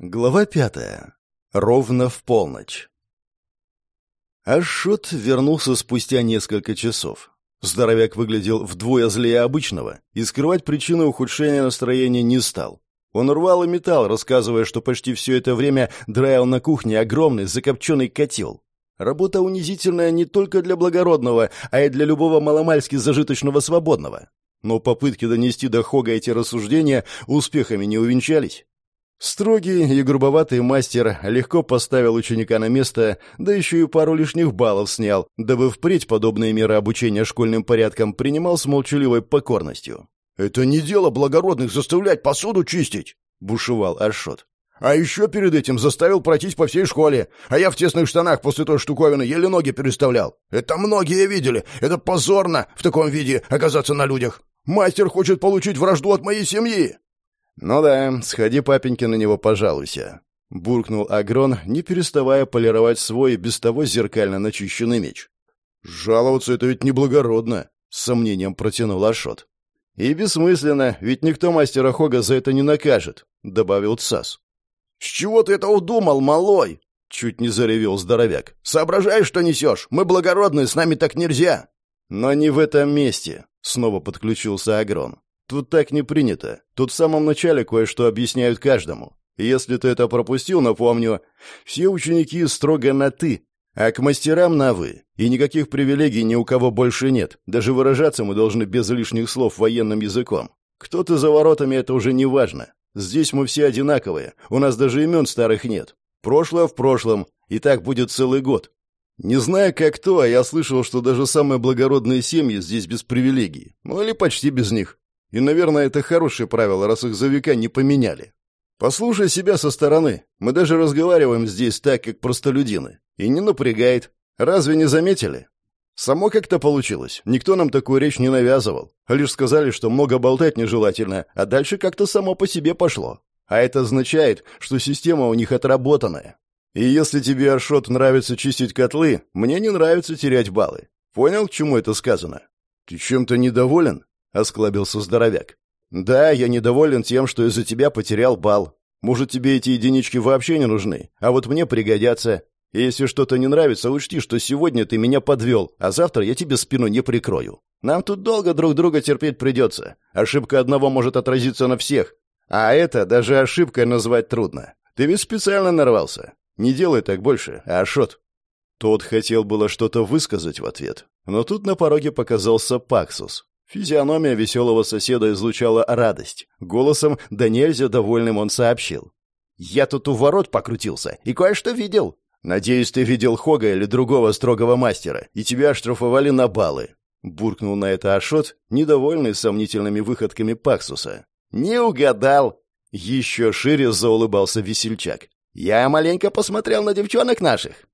Глава пятая. Ровно в полночь. Ашот вернулся спустя несколько часов. Здоровяк выглядел вдвое злее обычного и скрывать причину ухудшения настроения не стал. Он рвал и металл, рассказывая, что почти все это время драил на кухне огромный закопченный котел. Работа унизительная не только для благородного, а и для любого маломальски зажиточного свободного. Но попытки донести до Хога эти рассуждения успехами не увенчались. Строгий и грубоватый мастер легко поставил ученика на место, да еще и пару лишних баллов снял, дабы впредь подобные меры обучения школьным порядкам принимал с молчаливой покорностью. «Это не дело благородных заставлять посуду чистить!» — бушевал Аршот. «А еще перед этим заставил пройтись по всей школе, а я в тесных штанах после той штуковины еле ноги переставлял. Это многие видели, это позорно в таком виде оказаться на людях. Мастер хочет получить вражду от моей семьи!» «Ну да, сходи, папенька, на него пожалуйся», — буркнул Агрон, не переставая полировать свой без того зеркально начищенный меч. «Жаловаться это ведь неблагородно», — с сомнением протянул Ашот. «И бессмысленно, ведь никто мастера Хога за это не накажет», — добавил Цас. «С чего ты это удумал, малой?» — чуть не заревел здоровяк. «Соображаешь, что несешь? Мы благородные, с нами так нельзя!» «Но не в этом месте», — снова подключился Агрон. Тут так не принято. Тут в самом начале кое-что объясняют каждому. Если ты это пропустил, напомню, все ученики строго на «ты», а к мастерам на «вы». И никаких привилегий ни у кого больше нет. Даже выражаться мы должны без лишних слов военным языком. Кто ты за воротами, это уже не важно. Здесь мы все одинаковые. У нас даже имен старых нет. Прошлое в прошлом. И так будет целый год. Не знаю, как то, а я слышал, что даже самые благородные семьи здесь без привилегий. Ну или почти без них. И, наверное, это хорошее правило, раз их за века не поменяли. Послушай себя со стороны. Мы даже разговариваем здесь так, как простолюдины. И не напрягает. Разве не заметили? Само как-то получилось. Никто нам такую речь не навязывал. Лишь сказали, что много болтать нежелательно, а дальше как-то само по себе пошло. А это означает, что система у них отработанная. И если тебе, Аршот, нравится чистить котлы, мне не нравится терять баллы. Понял, к чему это сказано? Ты чем-то недоволен? Осклабился здоровяк. «Да, я недоволен тем, что из-за тебя потерял бал. Может, тебе эти единички вообще не нужны, а вот мне пригодятся. И если что-то не нравится, учти, что сегодня ты меня подвел, а завтра я тебе спину не прикрою. Нам тут долго друг друга терпеть придется. Ошибка одного может отразиться на всех. А это даже ошибкой назвать трудно. Ты ведь специально нарвался. Не делай так больше, а Ашот». Тот хотел было что-то высказать в ответ, но тут на пороге показался Паксус. Физиономия веселого соседа излучала радость. Голосом да нельзя довольным он сообщил. «Я тут у ворот покрутился и кое-что видел. Надеюсь, ты видел Хога или другого строгого мастера, и тебя оштрафовали на баллы». Буркнул на это Ашот, недовольный сомнительными выходками Паксуса. «Не угадал!» Еще шире заулыбался весельчак. «Я маленько посмотрел на девчонок наших».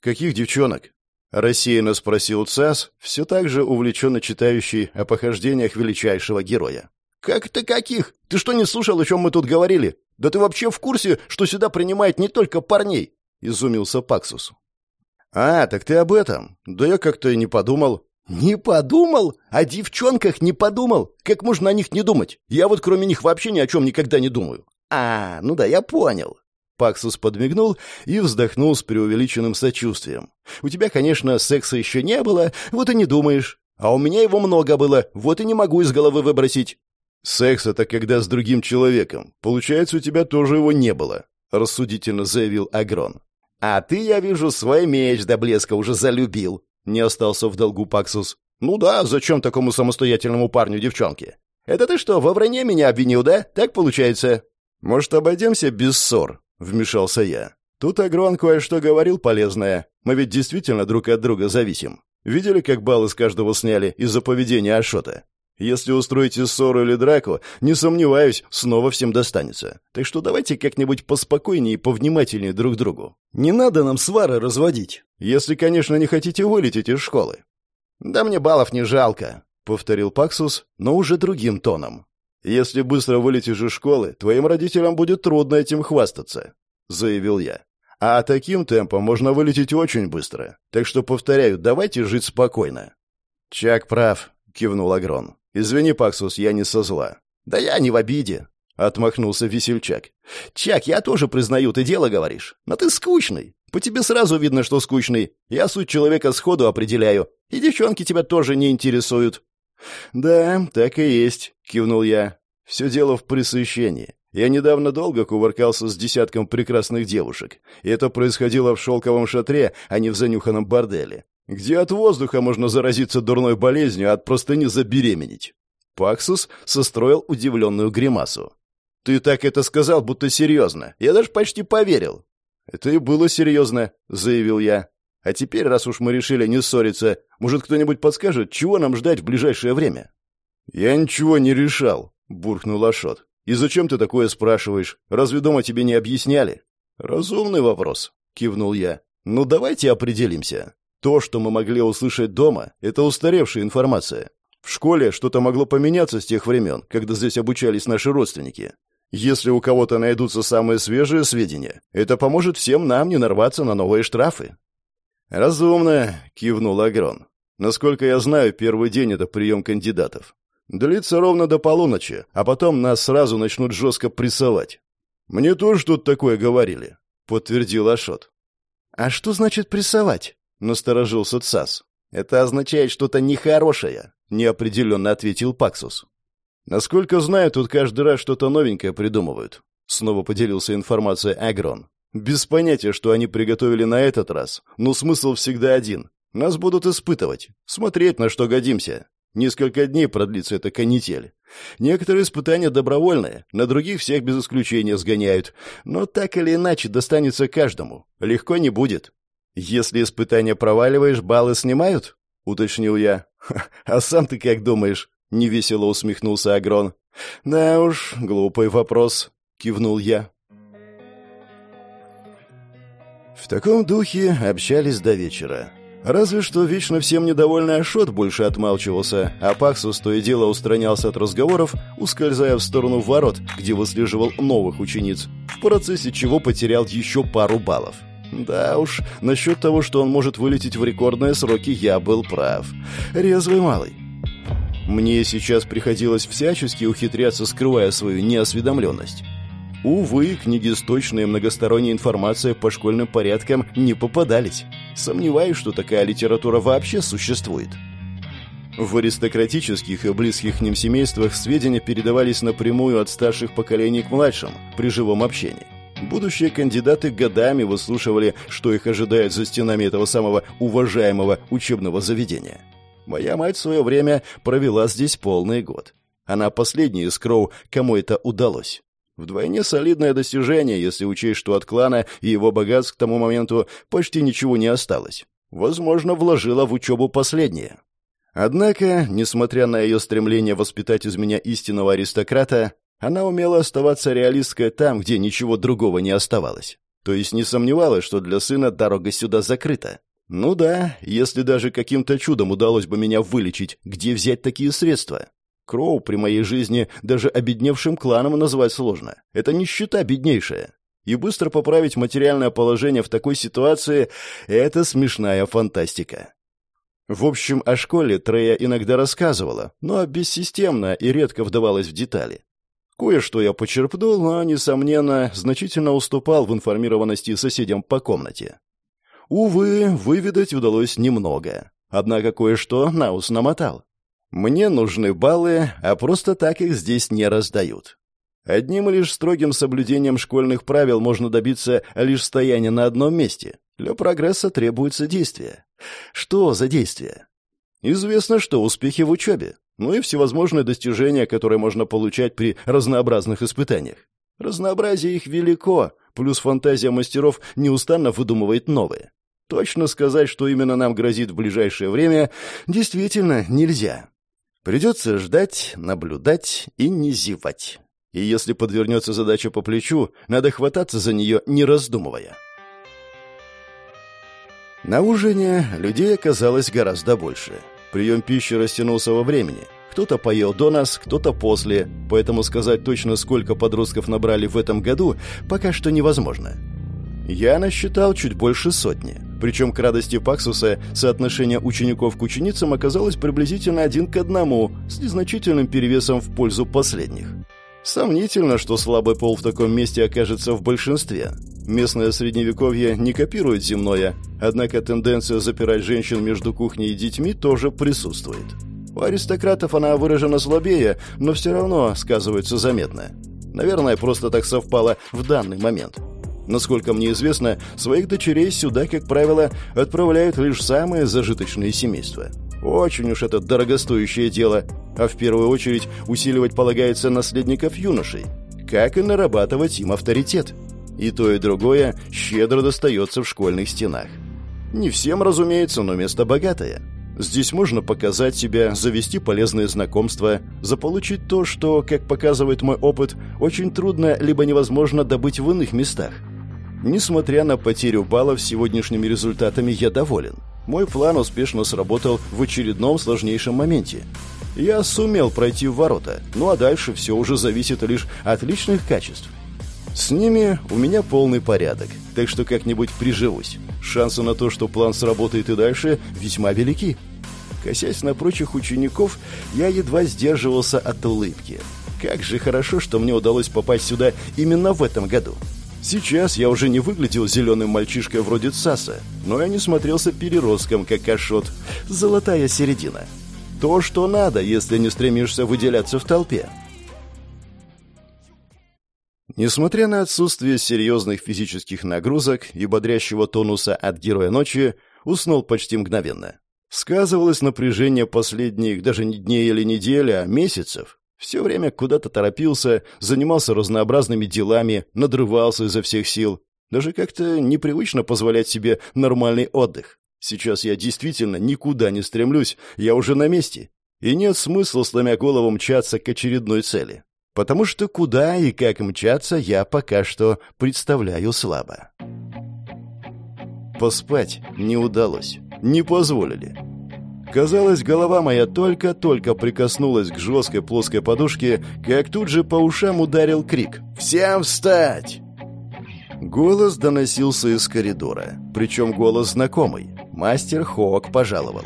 «Каких девчонок?» Рассеянно спросил Цас, все так же увлеченно читающий о похождениях величайшего героя. «Как это каких? Ты что, не слушал, о чем мы тут говорили? Да ты вообще в курсе, что сюда принимают не только парней?» — изумился Паксус. «А, так ты об этом? Да я как-то и не подумал». «Не подумал? О девчонках не подумал? Как можно о них не думать? Я вот кроме них вообще ни о чем никогда не думаю». «А, ну да, я понял. Паксус подмигнул и вздохнул с преувеличенным сочувствием. «У тебя, конечно, секса еще не было, вот и не думаешь. А у меня его много было, вот и не могу из головы выбросить». «Секс — это когда с другим человеком. Получается, у тебя тоже его не было», — рассудительно заявил Агрон. «А ты, я вижу, свой меч до блеска уже залюбил», — не остался в долгу Паксус. «Ну да, зачем такому самостоятельному парню девчонки? Это ты что, во вранье меня обвинил, да? Так получается?» «Может, обойдемся без ссор?» — вмешался я. «Тут Агрон кое-что говорил полезное. Мы ведь действительно друг от друга зависим. Видели, как баллы с каждого сняли из-за поведения Ашота? Если устроите ссору или драку, не сомневаюсь, снова всем достанется. Так что давайте как-нибудь поспокойнее и повнимательнее друг к другу. Не надо нам свары разводить, если, конечно, не хотите вылететь из школы». «Да мне баллов не жалко», — повторил Паксус, но уже другим тоном. «Если быстро вылетишь из школы, твоим родителям будет трудно этим хвастаться», — заявил я. «А таким темпом можно вылететь очень быстро. Так что, повторяю, давайте жить спокойно». «Чак прав», — кивнул Агрон. «Извини, Паксус, я не со зла». «Да я не в обиде», — отмахнулся весельчак. «Чак, я тоже признаю, ты дело говоришь. Но ты скучный. По тебе сразу видно, что скучный. Я суть человека сходу определяю. И девчонки тебя тоже не интересуют». «Да, так и есть», — кивнул я. «Все дело в пресыщении. Я недавно долго кувыркался с десятком прекрасных девушек, и это происходило в шелковом шатре, а не в занюханном борделе, где от воздуха можно заразиться дурной болезнью, а от простыни забеременеть. Паксус состроил удивленную гримасу. «Ты так это сказал, будто серьезно. Я даже почти поверил». «Это и было серьезно», — заявил я. «А теперь, раз уж мы решили не ссориться, может, кто-нибудь подскажет, чего нам ждать в ближайшее время?» «Я ничего не решал», — буркнул Ашот. «И зачем ты такое спрашиваешь? Разве дома тебе не объясняли?» «Разумный вопрос», — кивнул я. «Ну, давайте определимся. То, что мы могли услышать дома, это устаревшая информация. В школе что-то могло поменяться с тех времен, когда здесь обучались наши родственники. Если у кого-то найдутся самые свежие сведения, это поможет всем нам не нарваться на новые штрафы». «Разумно», — кивнул Агрон. «Насколько я знаю, первый день — это прием кандидатов. Длится ровно до полуночи, а потом нас сразу начнут жестко прессовать. Мне тоже тут такое говорили, подтвердил Ашот. А что значит прессовать? насторожился Цас. Это означает что-то нехорошее, неопределенно ответил Паксус. Насколько знаю, тут каждый раз что-то новенькое придумывают. Снова поделился информацией Агрон. Без понятия, что они приготовили на этот раз, но смысл всегда один. Нас будут испытывать, смотреть, на что годимся. Несколько дней продлится эта канитель. Некоторые испытания добровольные, на других всех без исключения сгоняют. Но так или иначе достанется каждому. Легко не будет. Если испытания проваливаешь, баллы снимают? Уточнил я. А сам ты как думаешь? Невесело усмехнулся Агрон. Да уж, глупый вопрос. Кивнул я. В таком духе общались до вечера. Разве что вечно всем недовольный Ашот больше отмалчивался, а Паксус то и дело устранялся от разговоров, ускользая в сторону ворот, где выслеживал новых учениц, в процессе чего потерял еще пару баллов. Да уж, насчет того, что он может вылететь в рекордные сроки, я был прав. Резвый малый. Мне сейчас приходилось всячески ухитряться, скрывая свою неосведомленность. Увы, книги с точной и многосторонней информацией по школьным порядкам не попадались. Сомневаюсь, что такая литература вообще существует. В аристократических и близких к ним семействах сведения передавались напрямую от старших поколений к младшим при живом общении. Будущие кандидаты годами выслушивали, что их ожидает за стенами этого самого уважаемого учебного заведения. Моя мать в свое время провела здесь полный год. Она последняя из Кроу, кому это удалось. Вдвойне солидное достижение, если учесть, что от клана и его богатств к тому моменту почти ничего не осталось. Возможно, вложила в учебу последнее. Однако, несмотря на ее стремление воспитать из меня истинного аристократа, она умела оставаться реалисткой там, где ничего другого не оставалось. То есть не сомневалась, что для сына дорога сюда закрыта. Ну да, если даже каким-то чудом удалось бы меня вылечить, где взять такие средства? Кроу при моей жизни даже обедневшим кланом назвать сложно. Это нищета беднейшая. И быстро поправить материальное положение в такой ситуации – это смешная фантастика. В общем, о школе Трея иногда рассказывала, но бессистемно и редко вдавалась в детали. Кое-что я почерпнул, но, несомненно, значительно уступал в информированности соседям по комнате. Увы, выведать удалось немного. Однако кое-что Наус намотал. Мне нужны баллы, а просто так их здесь не раздают. Одним лишь строгим соблюдением школьных правил можно добиться лишь стояния на одном месте. Для прогресса требуется действие. Что за действие? Известно, что успехи в учебе, ну и всевозможные достижения, которые можно получать при разнообразных испытаниях. Разнообразие их велико, плюс фантазия мастеров неустанно выдумывает новые. Точно сказать, что именно нам грозит в ближайшее время, действительно нельзя. Придется ждать, наблюдать и не зевать. И если подвернется задача по плечу, надо хвататься за нее, не раздумывая. На ужине людей оказалось гораздо больше. Прием пищи растянулся во времени. Кто-то поел до нас, кто-то после, поэтому сказать точно, сколько подростков набрали в этом году, пока что невозможно. Я насчитал чуть больше сотни. Причем к радости Паксуса соотношение учеников к ученицам оказалось приблизительно один к одному, с незначительным перевесом в пользу последних. Сомнительно, что слабый пол в таком месте окажется в большинстве. Местное средневековье не копирует земное, однако тенденция запирать женщин между кухней и детьми тоже присутствует. У аристократов она выражена слабее, но все равно сказывается заметно. Наверное, просто так совпало в данный момент. Насколько мне известно, своих дочерей сюда, как правило, отправляют лишь самые зажиточные семейства. Очень уж это дорогостоящее дело, а в первую очередь усиливать полагается наследников юношей, как и нарабатывать им авторитет. И то, и другое щедро достается в школьных стенах. Не всем, разумеется, но место богатое. Здесь можно показать себя, завести полезные знакомства, заполучить то, что, как показывает мой опыт, очень трудно либо невозможно добыть в иных местах. Несмотря на потерю баллов сегодняшними результатами, я доволен. Мой план успешно сработал в очередном сложнейшем моменте. Я сумел пройти в ворота, ну а дальше все уже зависит лишь от личных качеств. С ними у меня полный порядок, так что как-нибудь приживусь. Шансы на то, что план сработает и дальше, весьма велики. Косясь на прочих учеников, я едва сдерживался от улыбки. Как же хорошо, что мне удалось попасть сюда именно в этом году. Сейчас я уже не выглядел зеленым мальчишкой вроде Цаса, но я не смотрелся переростком, как Ашот. Золотая середина. То, что надо, если не стремишься выделяться в толпе. Несмотря на отсутствие серьезных физических нагрузок и бодрящего тонуса от героя ночи, уснул почти мгновенно. Сказывалось напряжение последних даже не дней или недель, а месяцев. Все время куда-то торопился, занимался разнообразными делами, надрывался изо всех сил. Даже как-то непривычно позволять себе нормальный отдых. Сейчас я действительно никуда не стремлюсь, я уже на месте. И нет смысла, сломя голову, мчаться к очередной цели. Потому что куда и как мчаться, я пока что представляю слабо. Поспать не удалось. Не позволили. Казалось, голова моя только-только прикоснулась к жесткой плоской подушке, как тут же по ушам ударил крик «Всем встать!». Голос доносился из коридора, причем голос знакомый. Мастер Хоак пожаловал.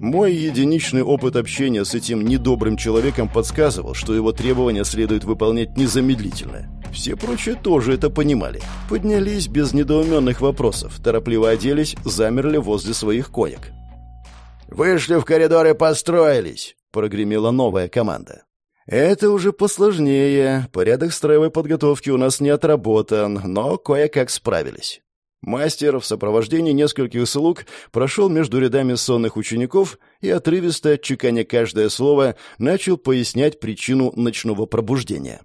Мой единичный опыт общения с этим недобрым человеком подсказывал, что его требования следует выполнять незамедлительно. Все прочие тоже это понимали. Поднялись без недоуменных вопросов, торопливо оделись, замерли возле своих коек. «Вышли в коридор и построились!» — прогремела новая команда. «Это уже посложнее. Порядок строевой подготовки у нас не отработан, но кое-как справились». Мастер в сопровождении нескольких слуг прошел между рядами сонных учеников и, отрывисто, чеканя каждое слово, начал пояснять причину ночного пробуждения.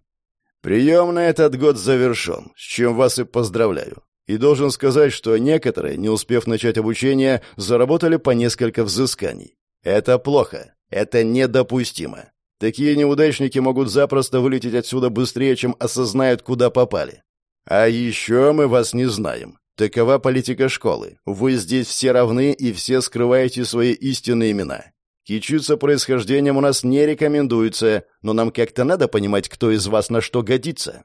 «Прием на этот год завершен, с чем вас и поздравляю. И должен сказать, что некоторые, не успев начать обучение, заработали по несколько взысканий. Это плохо. Это недопустимо. Такие неудачники могут запросто вылететь отсюда быстрее, чем осознают, куда попали. А еще мы вас не знаем. Такова политика школы. Вы здесь все равны и все скрываете свои истинные имена. Кичиться происхождением у нас не рекомендуется, но нам как-то надо понимать, кто из вас на что годится.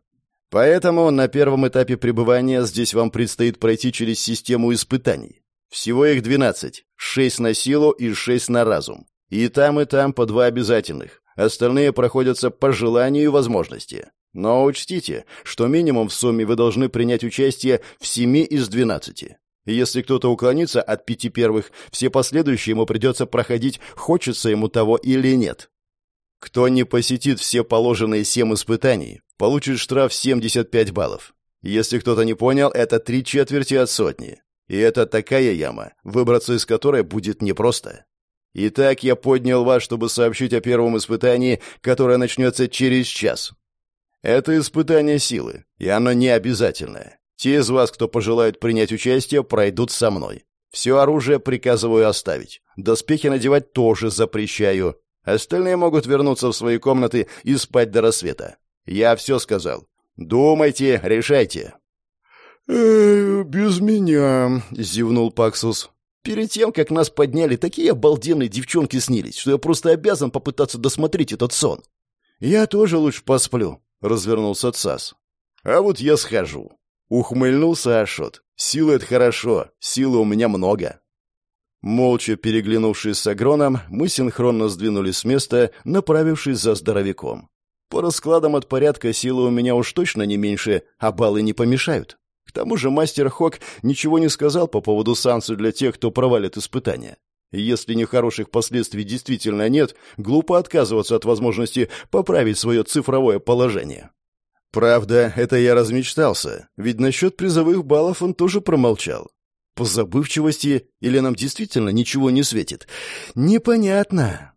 Поэтому на первом этапе пребывания здесь вам предстоит пройти через систему испытаний. Всего их 12. 6 на силу и 6 на разум. И там, и там по два обязательных. Остальные проходятся по желанию и возможности. Но учтите, что минимум в сумме вы должны принять участие в 7 из 12. Если кто-то уклонится от пяти первых, все последующие ему придется проходить, хочется ему того или нет. Кто не посетит все положенные семь испытаний, получит штраф 75 баллов. Если кто-то не понял, это три четверти от сотни. И это такая яма, выбраться из которой будет непросто. Итак, я поднял вас, чтобы сообщить о первом испытании, которое начнется через час. Это испытание силы, и оно не обязательное. Те из вас, кто пожелает принять участие, пройдут со мной. Все оружие приказываю оставить. Доспехи надевать тоже запрещаю. Остальные могут вернуться в свои комнаты и спать до рассвета. Я все сказал. Думайте, решайте. «Э, без меня», — зевнул Паксус. «Перед тем, как нас подняли, такие обалденные девчонки снились, что я просто обязан попытаться досмотреть этот сон». «Я тоже лучше посплю», — развернулся Цас. «А вот я схожу». Ухмыльнулся Ашот. «Силы — это хорошо, силы у меня много». Молча переглянувшись с Агроном, мы синхронно сдвинулись с места, направившись за здоровяком. По раскладам от порядка силы у меня уж точно не меньше, а баллы не помешают. К тому же мастер Хок ничего не сказал по поводу санкций для тех, кто провалит испытания. Если нехороших последствий действительно нет, глупо отказываться от возможности поправить свое цифровое положение. Правда, это я размечтался, ведь насчет призовых баллов он тоже промолчал. По забывчивости или нам действительно ничего не светит? Непонятно.